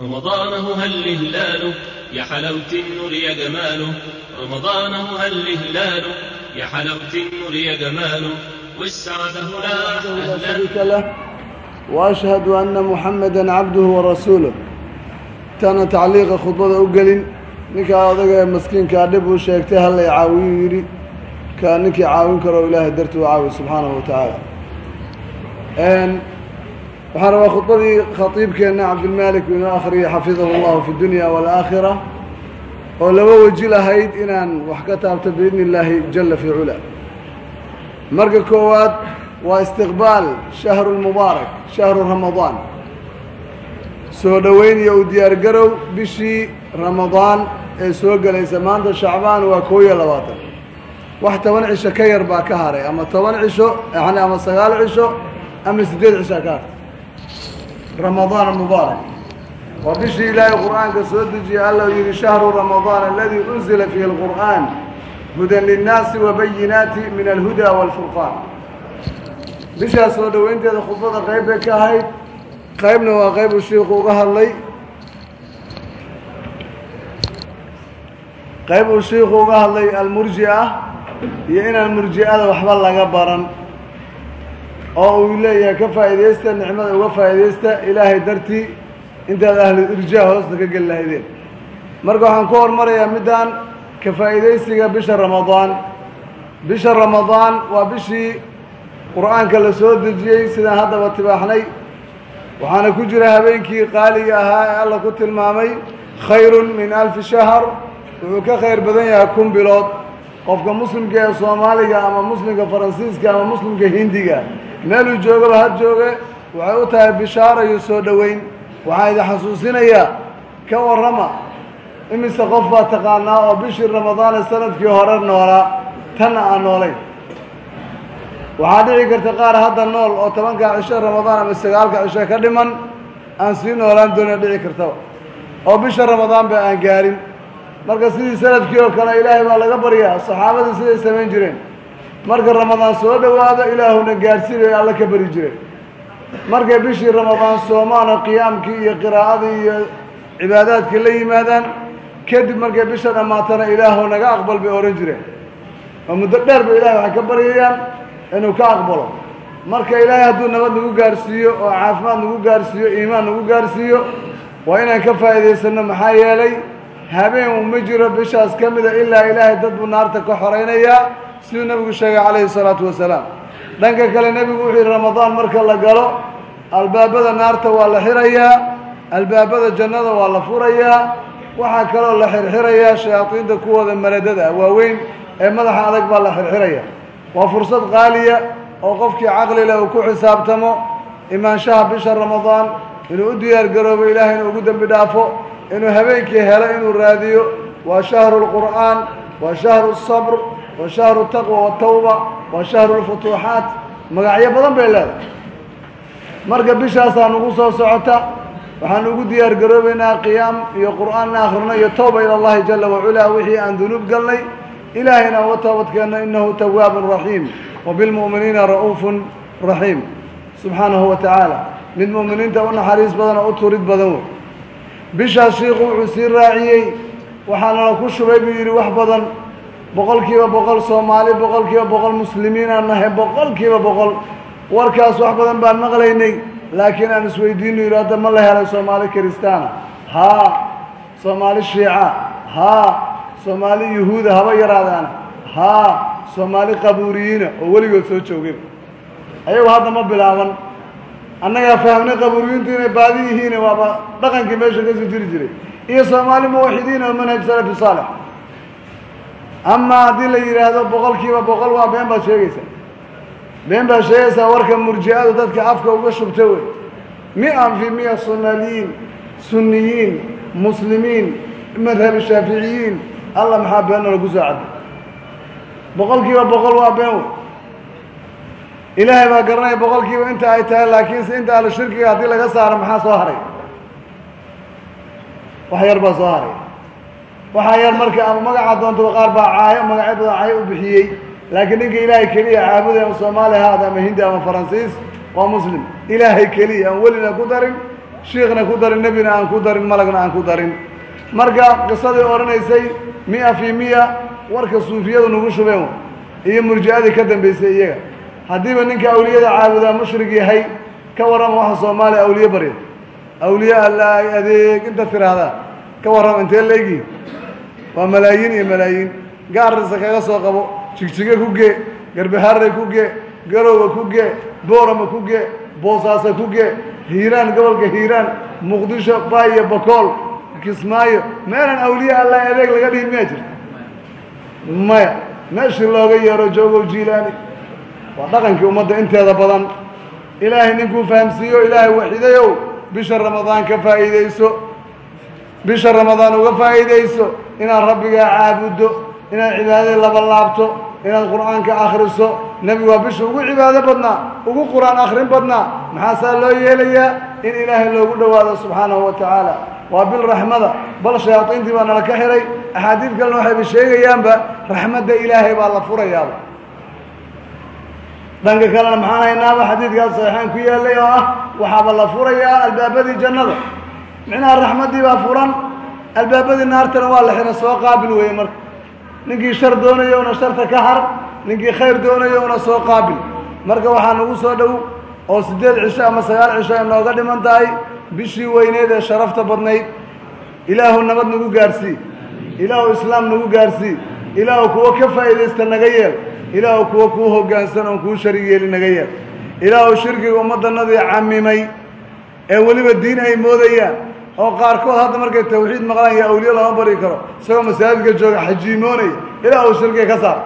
رمضانه هل الهلال يا حلاوة النور يا جماله رمضانه هل الهلال يا حلاوة النور يا جماله والسعادة هنا لا أهلا شريك له وأشهد أن محمدا عبده ورسوله tana tacliiqa khudbada u gelin ninkaa odaga ee maskiinkaa dhib uu sheegtay halla i caawiyuu yidhi ka ninkii caawin karo ilaahay darti u caawiy subxaanahu wa tacaala waxaan rabaa khudbadii khatiibkeenna cabdilmaalik inoo akhriyay xafidahu llahu fi dunya waalaakhira oo laba weji lahayd inaan wax ka taabto biidni illaahi jala fi cula. Marka koowaad waa istiqbaal shahru lmubaarak shahru ramadaan. Soo dhoweyn iyo u diyaargarow bishii ramadaan ee soo gelaysa maanta shacbaan waa koo iyo labaatan. Wax toban cisho ka yar baa ka haray ama toban cisho yani ama sagaal cisho ama siddeed cishaa ka hartay ramadaan mubaarak waa bishii ilaahay qur'aanka soo dejiyey alla yihi shahru ramadaan aladii unzila fiihi alqur'aan hudan linnaasi wabayinaati min alhuda waalfurqaan bishaas soo dhoweynteeda khudbada qayb bay ka ahayd. Qaybna waa qayb uu shiiku uga hadlay. Qayb uu shiiku uga hadlay almurji-a iyo inaan murji-ada waxba laga baran oo uu leeyahay ka faa'iidaysta nicmada uga faa'iidaysta ilaahay dartii intaad ahlu irjaa hoosta ka geli lahaydeen. Marka waxaan ku hormarayaa middaan ka faa'iidaysiga bisha ramadaan. Bisha ramadaan waa bishii qur'aanka la soo dejiyey sidaan haddaba tibaaxnay. Waxaana ku jira habeenkii qaaliga ahaa ee alla ku tilmaamay khayrun min alfi shahr. Wuxuu ka khayr badan yahay kun bilood qofka muslimka ee soomaaliga ama muslimka faransiiska ama muslimka hindiga meeluu joogaba ha jooge waxay u tahay bishaara iyo soo dhoweyn waxaan idin xasuusinayaa ka warrama imise qof baa taqaanaa oo bishii ramadaan ee sannadkii hore noolaa tanna aan noolayn waxaa dhici karta qaar hadda nool oo tobanka cisho ramadaan ama sagaalka cisho ka dhiman aan sii noolaan doona dhici kartaba oo bisha ramadaan ba aan gaarin marka sidii sannadkii oo kale ilaahay baa laga baryaa saxaabadii siday samayn jireen. Marka ramadaan soo dhowaado ilaahuna gaadhsiinayo alla ka bari jireen. Markay bishii ramadaan soomaan oo qiyaamkii iyo qiraa'adii iyo cibaadaadkii la yimaadaan kadib markay bisha dhammaatana ilaahu naga aqbal bay odhan jireen. Oo muddo dheer ba ilahay waxay ka baryayaan inuu ka aqbalo. Marka ilaahay hadduu nabad nagu gaarhsiiyo oo caafimaad nagu gaarhsiiyo iimaan nagu gaarhsiiyo waa inaan ka faa'iidaysanno maxaa yeelay habeen uma jiro bishaas ka mida ilaa ilaahay dad buu naarta ka xoraynayaa siduu nebigu sheegay calayhi salaatu wasalaam. Dhanka kale nebigu wuxuu yihi ramadaan marka la galo albaabada naarta waa la xirayaa albaabada jannada waa la furayaa waxaa kaloo la xirxirayaa shayaadiinta kuwooda maladada waaweyn ee madaxa adag baa la xirxiraya. Waa fursad qaaliya oo qofkii caqli leh uu ku xisaabtamo imaanshaha bisha ramadaan inuu u diyaar garoobo ilaahay inuu ugu dembi dhaafo inuu habeenkii helo inuu raadiyo waa shahru lqur'aan waa shahru sabr waa shahru taqwa watawba waa shahru lfutuuxaat. Magacyo badan bay leedahay. Marka bishaasaa nagu soo socota waxaan ugu diyaar garoobeynaa qiyaam iyo qur'aanna akhrino iyo tawba ila allahi jala wacalaa wixii aan dunuub galnay. Ilaahayna uga toobadkeenno inahu tawaabun raxiim wa bilmu'miniina ra'uufun raxiim subxaanahu wa tacaala mid mu'miniinta u naxariis badan oo u turid badan wey bishaas shiiku wuxuu sii raaciyey. Waxaanala ku shubay buu yidhi wax badan boqol kiiba boqol soomaali boqol kiiba boqol muslimiin aan nahay boqol kiiba boqol. Warkaas wax badan baan maqlaynay laakiin aan isweydiino yidhi hadda ma la helay soomaali kiristaana. Haa soomaali shiica. Haa soomaali yuhuuda haba yaraadaana haa soomaali qabuuriyiina oo weligood soo joogayba ayagu hadda ma bilaaban annagaa fahamnay qabuuriyiintu inay baadi yihiin waaba dhaqankii meesha ka soo jiri jiray. Iyo soomaali muwaxidiin oo manhaj salafi saalix amaa haddii la yidhaahdo boqol kiiba boqol waa been baad sheegaysaa been baad sheegaysaa warka murji-adu dadka afka uga shubta wey. Mi-an fi miya somaaliyiin sunniyiin muslimiin madhabi shaaficiyiin. Alla maxaa beenna lagu soo cadday boqol kiiba boqol waa been wey ilaahay baa garanaya boqol kiiba inta ay tahay laakiinse inta ahlu shirkiga haddii laga saaro maxaa soo haray? Wax yar baa soo haray. Waxaa yar marka ama magaca doontaba qaar baa caayo magacyo badan caayo u bixiyey. Laakiin ninka ilaahay keliya caabuday ama soomaali haada ama hindi ama faransiis waa muslim. Ilaahay keliya aan welina ku darin shiikhna ku darin nebina aan ku darin malagna aan ku darin. Marka qisadii odhanaysay mia fii miya warka suufiyadu nagu shubeen. Iyo murji-adii ka dambaysay iyaga haddiiba ninka awliyada caabudaa mushrig yahay ka warrama waxa soomaaliya awliye barya awliye alla adeeg inta tiraahdaa ka warrama intee leegii waa malaayiin iyo malaayiin. Gaarisa kaga soo qabo jigjige ku gee garbaharre ku gee garowga ku gee boorama ku gee boosaasa ku gee hiiraan gobolka hiiraan muqdisho baaiyo bakool kismaayo. Meelan awliye alla adeeg laga dhihi miyaa jirta maya meeshii looga yeero joogow jiilaani waa dhaqankii ummadda inteeda badan. Ilaahay ninkuu fahamsiiyo ilaahay waxidayow bisha ramadaan ka faa'iidayso. Bisha ramadaan uga faa'iidayso. Inaad rabbigaa caabuddo inaad cibaadadii laba laabto inaad qur'aanka akhriso. Nebigu waa bisha ugu cibaado badnaa ugu qur'aan akhrin badnaa. Maxaasaa loo yeelayaa? In ilaahay loogu dhowaado subxaanahu wa tacaala. Waa bil raxmada. Bal shayaadiintii baa nala ka xihay axaadiid kalena waxayba sheegayaanba raxmadda ilaahay baa la furayaaba dhanka kalena maxaan haynaaba xadiidkaas saxiixaan ku yaallay oo ah waxaaba la furayaa albaabadii jannada. Micnaha raxmaddii baa furan albaabadii naartana waa la xihay soo qaabil weeye marka. Ninkii shar doonayo una sharta ka har ninkii khayr doonayo una soo qaabil. Marka waxaa nagu soo dhow oo siddeed cisho ama sagaal cisho ay nooga dhiman tahay bishii weyneed ee sharafta badnayd. Ilaahu nabad nagu gaarsii ilaahu islaam nagu gaarsii ilaahu kuwo ka faa'iidaysta naga yeel ilaahu kuwo kuu hoggaansan oon kuu sharig yeeli naga yeel ilaahu shirkiga ummaddanadii camimay ee weliba diin ay moodayaan oo qaarkood hadda markay tawxiid maqlaan yaa awliye lama bari karo isagoo masaajidka jooga xajiimoonaya ilaahu shirkiga ka saar.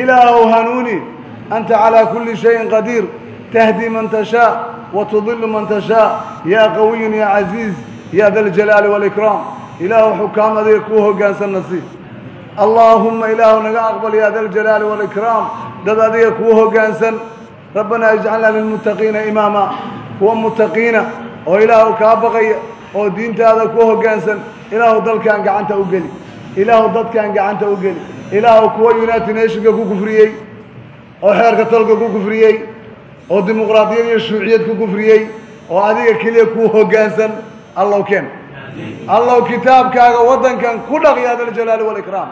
Ilaahu hanuuni anta calaa kulli shayin qadiir tahdi man tashaa wa tudilu man tashaa yaa qawiyun yaa casiiz ya da ljalaali waalikraam ilaahu xukaam adiga kuu hoggaansan nasiib allaahumma ilaahu naga aqbal ya da ljalaali waalikraam dad adiga kuu hoggaansan rabbanaa ijcalnaa lilmuttaqiina imaama kuwa muttaqiina oo ilaahu kaa baqaya oo diintaada ku hoggaansan ilaahu dalkaan gacanta u geli. Ilaahu dadkaan gacanta u geli. Ilaahu kuwa united nationka ku kufriyey oo xeerka tolka ku kufriyey oo dimuqraadiyad iyo shuuciyad ku kufriyey oo adiga keliya kuu hoggaansan allow keen allow kitaabkaaga waddankan ku dhaq ya daljalaali waalikraam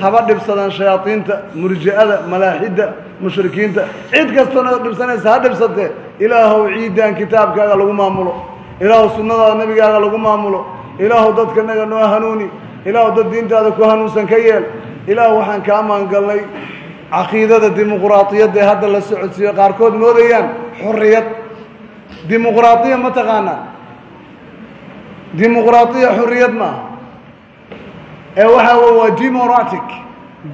haba dhibsadaan shayaadiinta murji'ada malaaxidda mushrikiinta. Cid kastana dhibsanaysa ha dhibsatee ilaahow ciiddaan kitaabkaaga lagu maamulo. Ilaahu sunnadaada nebigaaga lagu maamulo. Ilaahu dadka naga noo hanuuni. Ilaahu dad diintaada ku hanuunsan ka yeel. Ilaahu waxaan kaa maangalnay caqiidada dimuquraadiyadda ee hadda la socodsiiyo. Qaarkood moodayaan xurriyad dimuquraadiya ma taqaanaa dimuquraadiya xurriyad maaha ee waxaa wey waa demoratic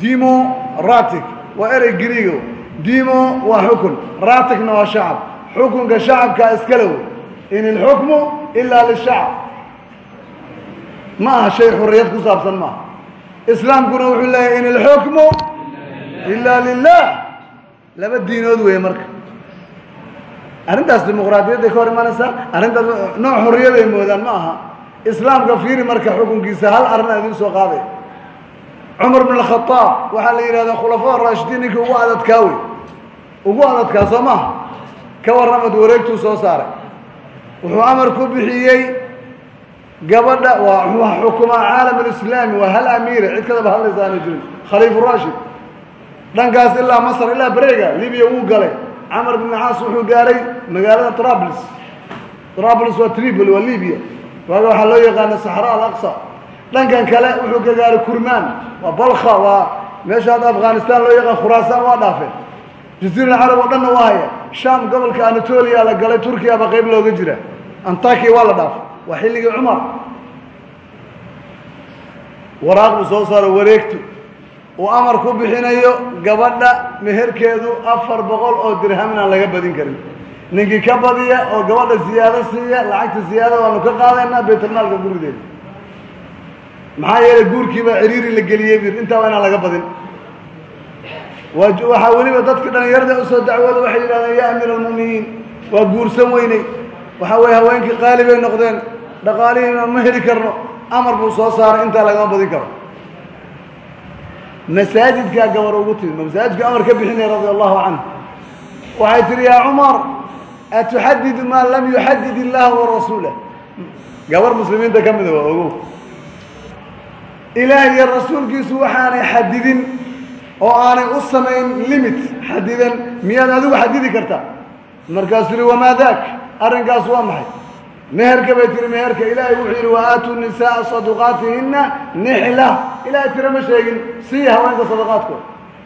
demoratic waa erey griigo demo waa xukun. Raticna waa shacab. Xukunka shacabkaa iskale wey in ilxukmu ilaa lishacab ma aha shay xurriyad ku saabsan maaha islaamkuna wuxuu leeyahay in ilxukmu ilaa lilah laba diinood weeye marka. Arrintaas dimuqraadiyadday ka hor imanaysaa arrintaas nooc xorriyad ay moodaan ma aha islaamka fiiri marka xukunkiisa hal arrin idiin soo qaadaya cumar bn alkhadaab waxaa la yidhahdaa khulafaa raashidiin ninkii ugu adadkaa wey ugu adadkaa soo ka warramad wareegtuu soo saaray. Wuxuu amar ku bixiyey gabadha waa xukumaa caalam alislaami waa hal amiira cid kadaba hadlaysa jirin. Khaliifu rashid dhankaas ilaa masr ilaa bareega libiya wuu galay. Camar bn caas wuxuu gaaray magaalada trablis trablis waa tripoli waa libiya waaga waxaa loo yaqaana saxra alaqsa. Dhankan kale wuxuu ka gaaray kurmaan waa balkha waa meesha afghanistan loo yaqaan khuraasaan waa dhaafeen jaziira carab oo dhanna waa haya. Sham gobolka anatolia la galay turkiya ba qayb looga jira. Antakiya waa la dhaafay waa xilligii cumar. Waraaq buu soo saaro wareegtu uu amar ku bixinayo gabadha meherkeedu afar boqol oo dirham inaan laga badin karin ninkii ka badiya oo gabadha ziyaado siiya lacagta ziyaada waanu ka qaadaynaa baytulmaalka gurigeeda. Maxaa yeelay guurkiibaa ciriiri la geliyey bir intaaba inaan laga badin. Waa waxaa weliba dadka dhalinyarada u soo dacwooda waxay yidhahdeen yaa amiir almu'miniin waa guursan weyney. Waxaa weeye haweenkii qaali bay noqdeen dhaqaalihiina ma heli karno amar buu soo saaray intaa lagama badin karo. Masaajidkaa gabar ugu timid ma masaajidku amar ka bixinaya radia allahu canhu waxay tihi yaa cumar atuxadidu maa lam yuxadid illaahu warasuulah gabar muslimiinta ka mida waa ogow ilaah iyo rasuulkiisu waxaanay xadidin oo aanay u samayn limit xadidan miyaad adigu xadidi kartaa markaasuu yihi wamaa daak arrinkaas waa maxay meherka bay tiri meherka ilaahay wuxuu yidhi wa aatuu nisaaa saduqaatihinna nixla ilaahay tira ma sheegin sii haweenka sadaqaadkooda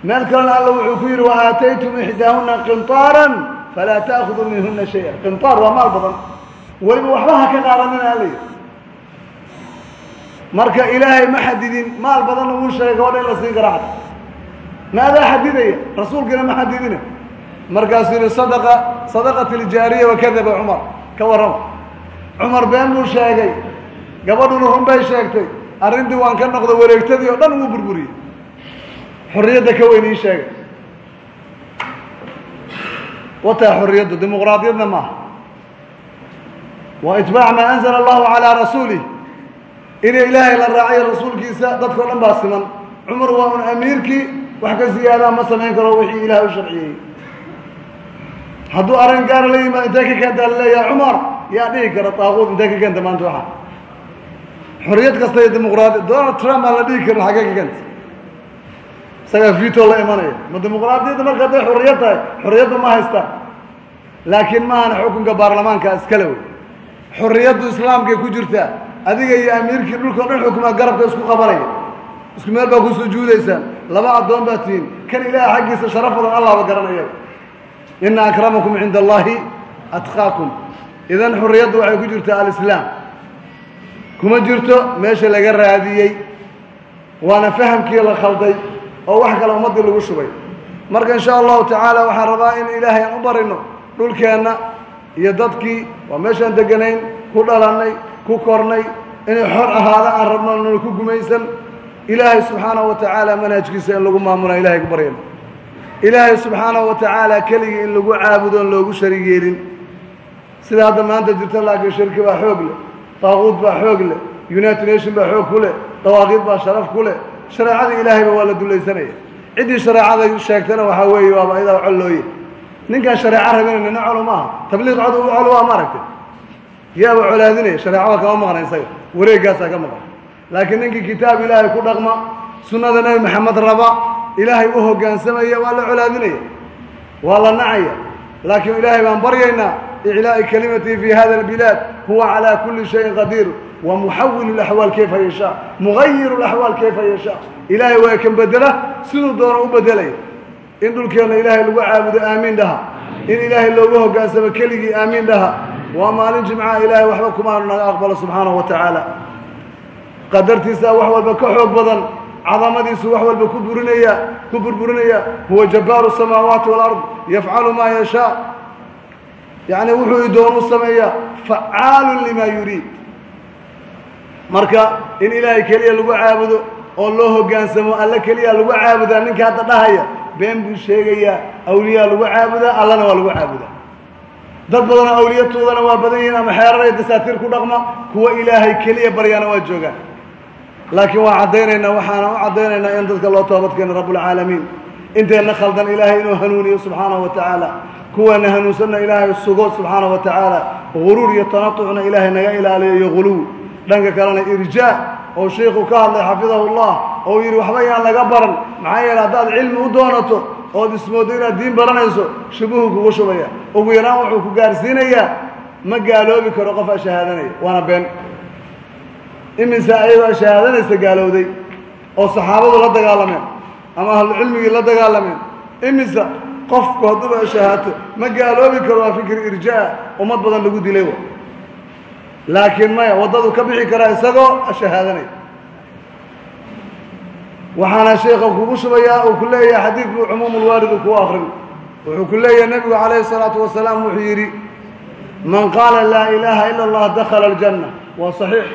meel kalena alla wuxuu ku yidhi wa aataytum ixdaahuna qintaaran falaa ta'khuduu minhuna shaya qintaar waa maal badan. Weliba waxba ha ka qaadanina yidhi marka ilaahay ma xadidin maal badanna wuu sheegay gabadha in la siin kara xata ma xadidaya? Rasuulkiina ma xadidina markaasuu yihi sadaqa sadaqat iljaariya wakadaba cumar. Ka warrama cumar been buu sheegay. Gabadhuna run bay sheegtay. Arrintii waan ka noqday wareegtadii oo dhan wuu burburiyey. Xorriyadda ka weyn ii sheegay wataa xorriyaddu dimuqraadiyadna maaha waa itbaac maa anzala allahu calaa rasuulih inay ilaahay la raacayo rasuulkiisa dadkao dhan baa siman cumar waa un amiirkii wax ka siyaadaa ma samayn karo wixii ilaah u sharciyey hadduu arrin gaara la yimaado intee ka keentaa laleeyaha cumar yaa dhihi kara taaquud intee ka keenta maanta waxa xorriyad kasta iyo dimuqraadi donald trump aan la dhihi karin xaggee ka keenta isagaa vito la imanaya ma dimuqraadiyadda marka hadday xorriyad tahay xorriyadda ma haystaan laakiin maahana xukunka baarlamaanka iskale wey xorriyaddu islaamkay ku jirtaa adiga iyo amiirkii dhulka o dhan xukumaa garabka isku qabanaya isku meel baa ku sujuudaysaan laba addoon baa tihiin kan ilaaha xaggiisa sharaf badan allahba garanaya ina akramakum cinda allahi atqaakum idan xorriyaddu waxay ku jirtaa alislaam kuma jirto meesha laga raadiyey waana fahamkii la khalday oo wax kale ummaddii lagu shubay. Marka in sha allahu tacaala waxaan rabaa in ilaahay aan u barino dhulkeenna iyo dadkii waa meeshaan deganayn ku dhalannay ku kornay inay xor ahaada aan rabno nuna ku gumaysan. Ilaahay subxaanahu wa tacaala manhajkiisa in lagu maamula ilahay ku baryano ilaahay subxaanahu wa tacaala keligii in lagu caabudo on loogu shariig yeelin. Sida hadda maanta jirta laakiin shirki baa xoog leh daaquud baa xoog leh united nation baa xoog ku leh dawaaqiid baa sharaf ku leh shareecada ilaahayba waa la dulaysanaya. Ciddii shareecada sheegtana waxaa weeye waaba ayadaa col looye ninkaan shareeco rabina colo maaha. Tabliiq cod col waa maaragtay. Yaaba colaadinaya shareecada kama maqna isaga. Wareegaasaa ka maqan. Laakiin ninkii kitaab ilaahay ku dhaqma sunnada nebi maxamed raba ilaahay u hoggaansamaya waa la colaadinaya. Waa la nacaya. Laakiin ilaahay baan baryaynaa iclaa'i kalimatii fi hada albilaad huwa calaa kulli shayin qadiir muxawilu laxwaal kayfa yashaa mugayiru laxwaal kayfa yashaa ilaahay waa kan bedela siduu doono u bedelaya in dhulkeenna ilaahay lagu caabudo aamiin dhaha in ilaahay loogu hoggaansamo keligii aamiin dhaha waa maalin jimcaha ilaahay waxba kumaanu naga aqbalo subxaanahu wa tacaala qadartiisaa wax walba ka xoog badan cadamadiisu wax walba ku burinaya ku burburinaya huwa jabbaaru samaawaati walard yafcalu maa yashaa yacni wuxuu idoon u sameeyaa facaalun limaa yuriid marka in ilaahay keliya lagu caabudo oo loo hoggaansamo alle keliya lagu caabudaa ninka hadda dhahaya been buu sheegayaa awliyaa lagu caabudaa allana waa lagu caabudaa. Dad badanoo awliyatoodana waa badan yihiin ama xeeraray dasaatiir ku dhaqma kuwa ilaahay keliya baryaana waa joogaan. Laakiin waan caddaynaynaa waxaana u caddaynaynaa in dadka loo toobadkeeno rabbulcaalamiin inteenna khaldan ilaahay inuu hanuuniyo subxaanahu wa tacaala. Kuwaana hanuunsanna ilaahay sugo subxaanahu wa tacaala. Guruur iyo tanatucna ilaahay naga ilaaliyo iyo guluw dhanka kalena irjaa oo sheikhu ka hadlay xafidahu llah oo yidhi waxba yaan laga baran maxaa yeele haddaad cilmi u doonato ood ismooddo inaad diin baranayso shubuhu kugu shubaya. Ugu yaraan wuxuu ku gaarsiinayaa ma gaaloobi karo qof a shahaadanaya waana been. Imise ayadoo shahaadanaysa gaalowday oo saxaabadu la dagaalameen ama ahlucilmigii la dagaalameen. Imise qofku hadduuba shahaato ma gaaloobi karo waa fikri irjaa ummad badan lagu dilay wa laakiin maya waddadu ka bixi karaa isagoo shahaadanaya waxaana sheekha kugu shubayaa uu ku leeyahay xadiidkuu cumuumulwaalidu kuu akrin wuxuu ku leeyahay nebigu calayhi salaatu wasalaam wuxuu yidhi man qaala laa ilaaha ila allah dakhala aljanna. Waa saxiix.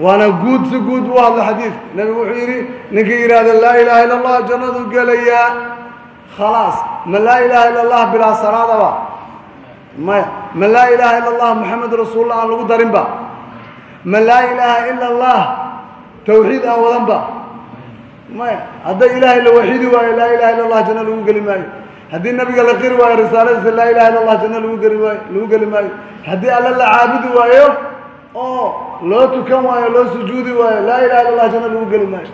Waana guud si guud u hadla xadiidka nebigu wuxuu yidhi ninkii yidhaahda laa ilaaha illa allah jannaduu gelayaa khalaas. Ma laa ilaaha illa allah bilaa salaadaba maya ma laa ilaaha illa allah moxamed rasuulullah aan lagu darinba. Ma laa ilaaha ila allah tawxiid aan wadanba. Maya hadday ilaahay la waxiidi waayo laa ilaha illa allah janno lagu geli maayo. Haddii nabiga la qiri waayo risaaladiisa laa ilaha illa allah janno lagu geli waayo lagu geli maayo. Haddii alle la caabudi waayo oo loo tukan waayo loo sujuudi waayo laa ilaha illa allah janno lagu geli maayo.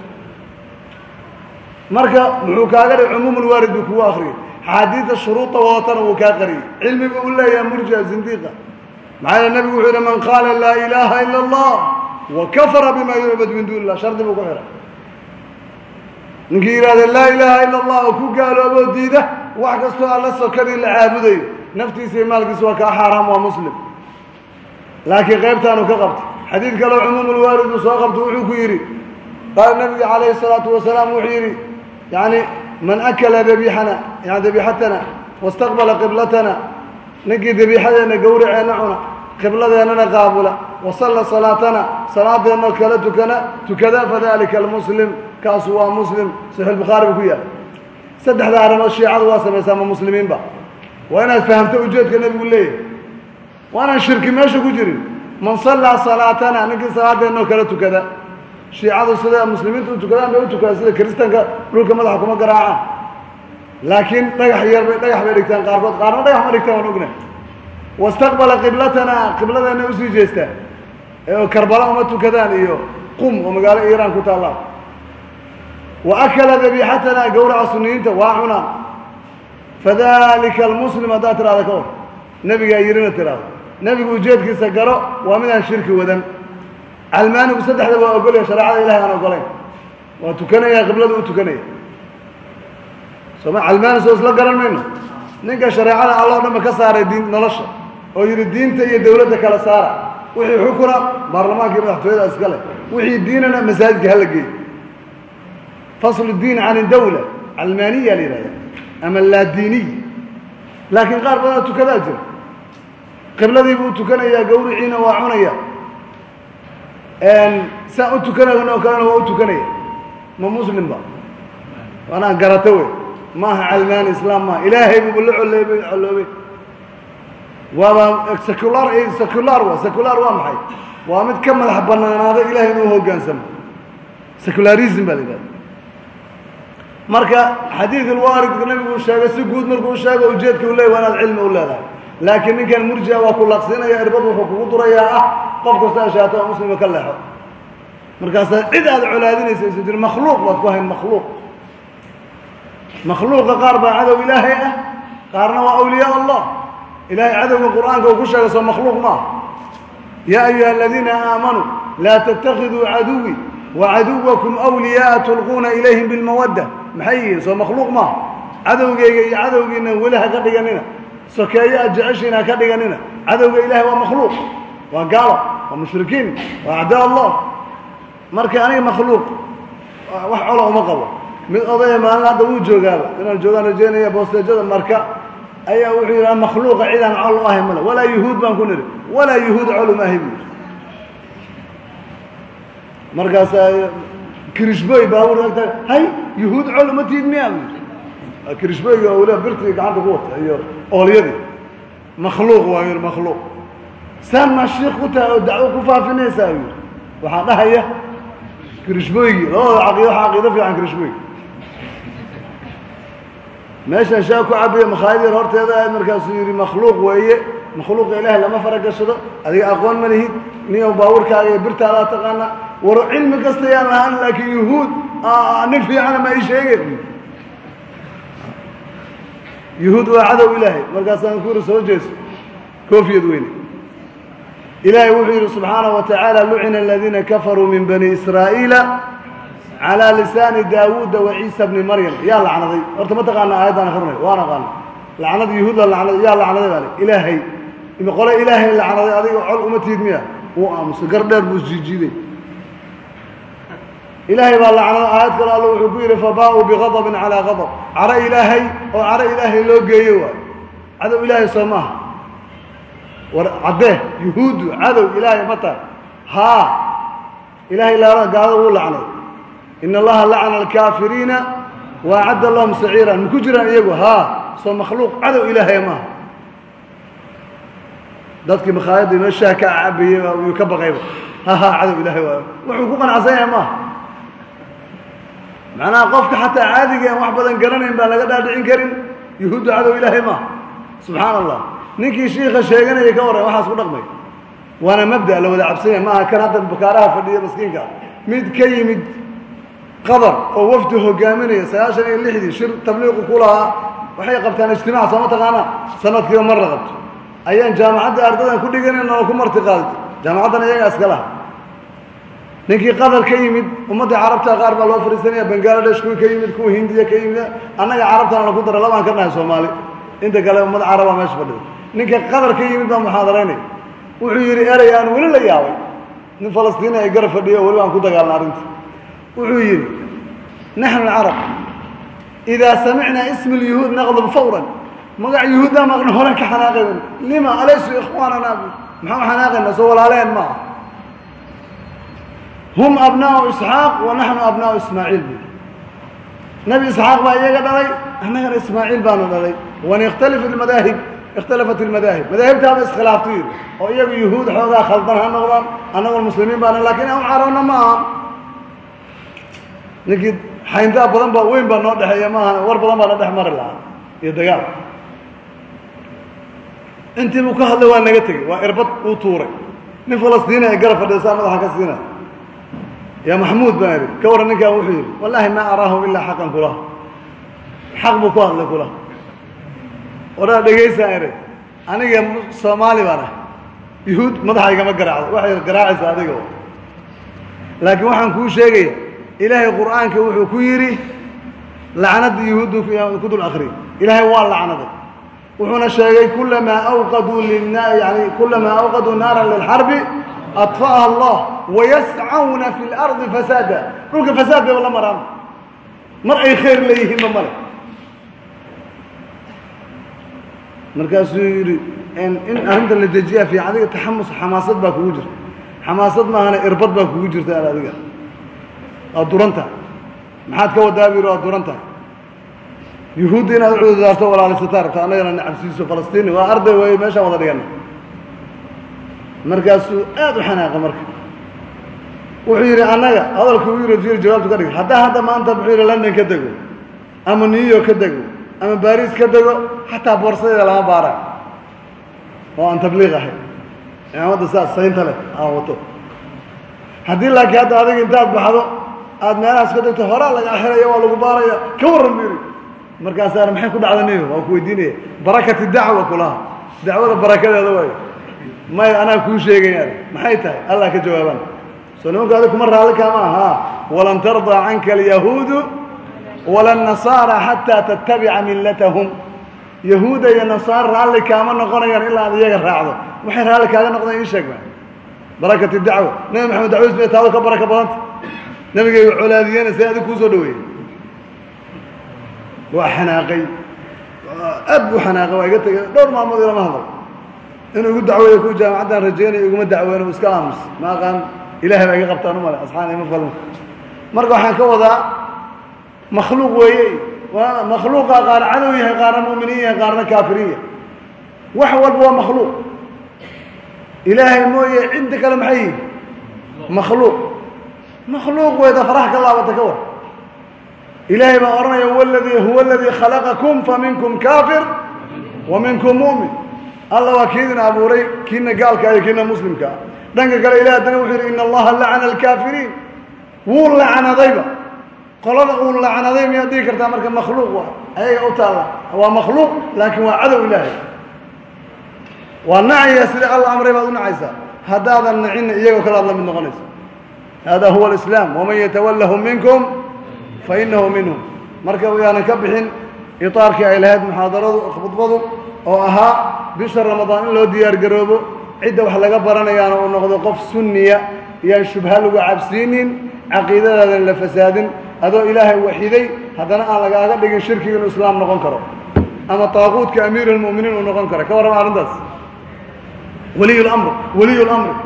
Marka muxuu kaaga dhig cumuum ulwaarid buu kugu akriyay xaadiida shuruuda wadatana wuu kaa qariyey cilmigu u leeyahay murjia zindiiqa maxaa yeele nabigu wuxuu yihi man qaala laa ilaha ila allah wa kafara bima yucbad min duuni illah shardi buu ku xihay ninkii yidhahda laa ilaha ila allah oo ku gaalooboo diida wax kastoo alla sokadii la caabudayo naftiisa iyo maalkiisa waa kaa xaaraam waa muslim laakiin qaybtaanu ka qabtay xadiid kaleo cumuum ulwaarid uu soo qabto wuxuu ku yidhi qaala nabiga calayhi salaatu wasalaam wuxuu yidhi yani man akala dabiixana yani dabiixatana wastaqbala qiblatana ninkii dabiixadeenna gawraceenna cuna qibladeennana qaabula wasalla salaatana salaadeenno kala tukana tukada fadalika almuslim kaasu waa muslim saxiix bukhaari buu ku yahay saddexda arrimood shiicadu waa samaysaa ma muslimiinba waa inaad fahamto ujeedka nebigu leeyahay waa inaan shirki meesha ku jirin man sallaa salaatana ninkii salaadeenno kala tukada shiicadu sida muslimiinta u tukadaan bay u tukadaan sida kiristanka dhulka madaxa kuma garaacaan laakiin dhagax yar bay dhagax bay dhigtaan qaarkood. Qaarna dhagax ma dhigtaan waan ognahay. Wastaqbala qiblatana qibladeenna u sii jeestaan ee karbala uma tukadaan iyo qum oo magaalo iiraan ku taallaan wa akala dabiixatana gawraca suniyiinta waa cunaan fadalika almuslim haddaad tirahda ka hor. Nebigaa yirina tirahdo nebigu ujeedkiisa garo waa midaan shirki wadan calmaanigu saddexda waa ogolaya shareecada ilahay aan ogolayn. Waa tukanaya qiblada u tukanaya. Sooma calmaani soo isla garan mayno? Ninka shareecada alla dhanba ka saaray diin nolosha oo yidhi diinta iyo dawladda kala saara wixii xukuna baarlamaanka madaxtooyada iskale wixii diinana masaajidka hala geeyo. Faslu diin can dawla calmaaniya la yihahda ama laadiiniy laakiin qaar badanoo tukadaa jira. Qibladiibuu tukanayaa gawriciina waa cunaya saa u tukanayn oo kalena waa u tukanaya ma muslimba waanaa garato wey maaha calmaani islaam maaha ilaahay buuba la colleebay colloobay waaba secular secular wa secular waa maxay? Waa mid ka madax banaanaada ilahay inuu hoggaansamo. Secularism baa la yidhahda marka xadiid ulwaaridka nabigu sheegay si guud markuu sheego ujeedka u leeyay waa inaad cilmi u leedahay. Laakiin ninkan murjia waa ku laqsinaya irbad wuxuu kugu durayaa ah qof kasta ashaato oo muslima ka leexo markaasaa cid aad colaadinaysa isu makhluuq baad ku hayn makhluuq. Makhluuqa qaar baa cadow ilaahay ah qaarna waa awliyaa allah. Ilahay cadowga qur'aanka uu ku sheegay soo makhluuq maaha yaa ayuha aladiina aamanuu laa tattakiduu caduwi wacaduwakum awliyaaa tulquuna ilayhim bilmawadda. Maxay yihiin? Soo makhluuq maaha cadowgeyga iyo cadowgiina weli ka dhiganina. Sokeeyo jeceshiina ka dhiganina. Cadowga ilahay waa makhluuq waa gaalo waa mushrikiin waa acdaa allah. Marka aniga makhluuq wax cola uma qabo. Mid odaya maalin hadda wuu joogaaba. Inaan joogaan rajeynaya boosteejada marka ayaa wuxuu yidhaha makhluuqa cidaan col u ahay male walaa yuhuud baan ku niri walaa yuhuud col uma ahay buu yidhi. Markaasaa kirishboy baabuur agta hay yuhuud col uma tiid miya buu yidhi. Kirishboyga weliba birtii gacanta ku wata iyo oolyadii makhluuq waa yidhi makhluuq saan maa shiik ku tahay oo dacwo ku faafinaysaa yidhi waxaa dhahaya kirishboygii labadooda caqiido waxa caqiido fiican kirishboygi meeshan shaa ku cabiya makhaayad yar horteeda ahayd markaasuu yidhi makhluuq weeye makhluuqa ilaahay lama fara gashado. Adiga aqoon ma lihid niyo baabuurkaaga iyo birtaadaa taqaana. War cilmi kasta yaan lahaan laakiin yuhuud nin fiicana ma ii sheege yuhuud waa cadow ilaahay. Markaasaan ku yidhi soo jeeso. Koofiyad weyne ilaahay wuxuu yidhi subxaanaه wa tacaala lucina aladiina kafaruu min bani israa'iila calى lisaani daawuuda wa ciisa bni maryam. Yaa lacnaday. Horta ma taqaana aayaddaan akrinay waan aqaana lacnada yuhuud la lacnaday yaa lacnaday baa ilaahay qole ilaahay lacnaday adiga col uma tiid miya. Wuu aamusay. Gar dheer buu isjiijiiday ilaahay baa lacnada aayad kale alla wuxuu ku yidhi fabaa-uu bigadabin calaa gadab caro ilaahay oo caro ilaahay loo geeyo waay. Cadow ilaahay soo maaha caddee yuhuuddu cadow ilaahay ma tahay. Haa ilahay la gaalada wuu lacnay. Ina allaha lacana alkaafiriina wa acadda lahum saciiran maku jiraan iyagu? Haa soo makhluuq cadow ilaahay maaha. Dadkii makhaayadda inoo shaah ka cabayey yuu ka baqayba ha cadow ilaahay waayo. Wuxuu ku qanacsan yahay maaha. Macnaha qofka xataa caadiga wax badan garanayn baan laga dhaadhicin karin. Yuhuuddu cadow ilaahay maaha. Subxaana allah ninkii shiika sheeganaya ka warran waxaas ku dhaqmay. Waana mabda la wada cabsanya maaha kan hadda bukaaraha fadhiya maskiinka mid ka yimid qatar oo wafdi hogaaminaya sagaashan iyo lixdii shir tabliiqu ku lahaa waxay qabtaan ijtimaac sooma taqaanaa sanadkiiba mar la qabto ayaan jaamacadda ardadan ku dhiganayna oo ku marti qaaday jaamacaddan iyaga iskalaha ninkii qatar ka yimid ummadda carabta qaar baa loo fadhiisanaya bangaladesh kuwii ka yimid kuwa hindiya ka yimid annaga carabtana lagu dara labaan ka nahay soomaali. Inta kale ummad caraba meesha fadhida ninka qatar ka yimid baa muxaadaraynaya wuxuu yidhi erey aan weli la yaabay. Nin falastiini ay garab fadhiyo weli baan ku dagaalna arrinta. Wuxuu yidhi naxnu alcarab idaa samicnaa ismi اlyuhuud naqdub fawran. Magac yuhuuddaa maqna horan ka xanaaqayna lima? Alaysu ikhwaanana maxaan xanaaqayna soo walaaleen maaha. Hum abnaau isxaaq wa naxnu abnaau ismaaciil bu nebi isxaaq baa iyaga dhalay annagana ismaaciil baana dhalay. Wan ikhtalif ilmadaahib ikhtalafat ilmadaahib madaahibtaaba iskhilaaftu yidhi oo iyagu yuhuud xoogaa khaldan ha noqdaan annagoo muslimiin baana lakiin aan carabna ma aha ninkii xayndaa badan baa weyn baa noo dhexeeya maaha war badan baa na dhex mari lahaa iyo dagaal intii buu ka hadlay waa naga tegey waa irbad uu tuuray nin falastiini ay garab fadhiya saa madaxa ka siinay yaa maxmuud baan idhi ka warran ninkaan wuxuu yidhi wallaahi maa araahu ilaa xaqan kula xaq buu ku hadlay kula waraa dhegaysaan idhi aniga soomaali baan yuhuud madaxaygama garaacdo. Waxay garaacaysaa adiga laakiin waxaan kuu sheegaya ilaahay qur'aanka wuxuu ku yidhi lacnadda yuhuuddu ku dul akri ilaahay waa lacnaday. Wuxuuna sheegay kulamaa awqaduu yani kulamaa awqaduu naaran lilxarbi adfa'aha allah wayascawna fi lardi fasaada. Dhulka fasaad bayba la maraan. Mar ay khayr leeyihiinba male markaasuu yidhi in arrinta la dejiyaa fi adiga taxamus xamaasad baa kugu jirta. Xamaasad maahana irbad baa kugu jirta al adiga. Waad duranta. Maxaad ka wadaa bu yidhi waad duranta. Yuhuudda inaad ucudurdaarto walaalisataa rabta annagana nacabsiiso falastiini. Waa arday weeye meeshaan wada dhigana markaasuu aad u xanaaqa marka. Wuxuu yidhi annaga hadalku u yidhi fiir jawaabtu ka dhig haddaa hadda maanta wuxuu yidhi london ka dego. Ama new york ka dego ama baris ka dego xataa boorsadeeda lama baarayo oo aan tabliiq ahay. Imaamadda saas saynta leh aan wato. Haddii laakiin hadda adiga intaad baxdo aada meelahaas ka degto horaa laga xiraya waa lagu baaraya. Ka warran yidhi markaasaana maxay ku dhacda niyo waan ku weydiinaya. Barakati dacwa kulaha. Dacwada barakadeeda waayo may anaa kuu sheegayaan maxay tahay? Allah ka jawaabaan soo nimanku adig kuma raalli kaama aha. Walan tardaa canka alyahuudu wala nasaara xataa tattabica millatahum. Yahuuda iyo nasaara raalli kaama noqonayaan ilaa aad iyaga raacdo. Waxay raalli kaaga noqdeen ii sheeg ba barakati dacwa nabi maxamed dacwadiis bay taado ka baraka badanta. Nabigayga colaadiyena see adig kuu soo dhaweeyey waa xanaaqay. Aad buu xanaaqay waa iga tegay dhowr maalmood ilama hadal. Inuu igu dacweeyo ku jaamacaddan rajeynayo iguma dacweyno iska aamus. Ma aqaan ilahay baa iga qabtaan umale asxaan ima falin marka waxaan ka wadaa makhluuq weeye. Makhluuqa qaar cadow yahay qaarna mu'miniin yahay qaarna kaafiriin yahay. Wax walba waa makhluuq. Ilaahay mooye cidda kale maxay yihiin makhluuq. Makhluuq weyda faraha ka laabata ka war. Ilaahay baa odhanaya wladii huwa aladii khalaqakum faminkum kaafir wa minkum mu'min. Alla waa kiidin abuuray kiina gaalka iyo kiina muslimka. Ah dhanka kale ilah haddana wuxuu yidhi ina allaha lacana alkaafiriin. Wuu lacnadayba qolada uu lacnaday miyaad dhihi kartaa marka makhluuq waa? Ayaga u taalla waa makhluuq laakiin waa cadow ilaahay. Waa nacaya sida alla amray baad u nacaysaa? Haddaadan nacinna iyagoo kale aad noqonaysa. Hada huwa alislaam. Waman yatawallahum minkum fainahu minhum. Marka yaanan ka bixin itaarkii ay lahayd muxaadaradu khudbadu oo ahaa bisha ramadaan in loo diyaar cidda wax laga baranayaana uu noqdo qof sunniya iyaan shubha lagu cabsiinin caqiidadaadan la fasaadin adoo ilaahay waxiday haddana aan lagaaga dhigin shirkiga inuu islaam noqon karo. Ama taaquudka amiir almu'miniin uu noqon karo. Ka warrama arrintaas. Waliy lamr waliy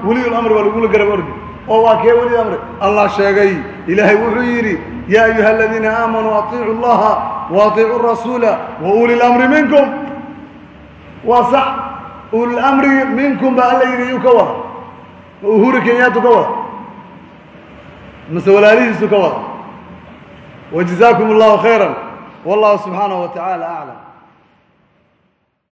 waliy waa lagula garab ordi. Oo waa kee weli amri? Allah sheegay. Ilaahay wuxuu yidhi yaa ayuha aladiina aamanuu atiicu llaha wa rasuula wa lamri minkum. Waa sax. Ulilamri minkum baa alla yidhi yuu ka wada ma kenyaatu ka wada mase walaalihiisu ka wada allahu khayra wallahu subxaanahu wa tacaala aclam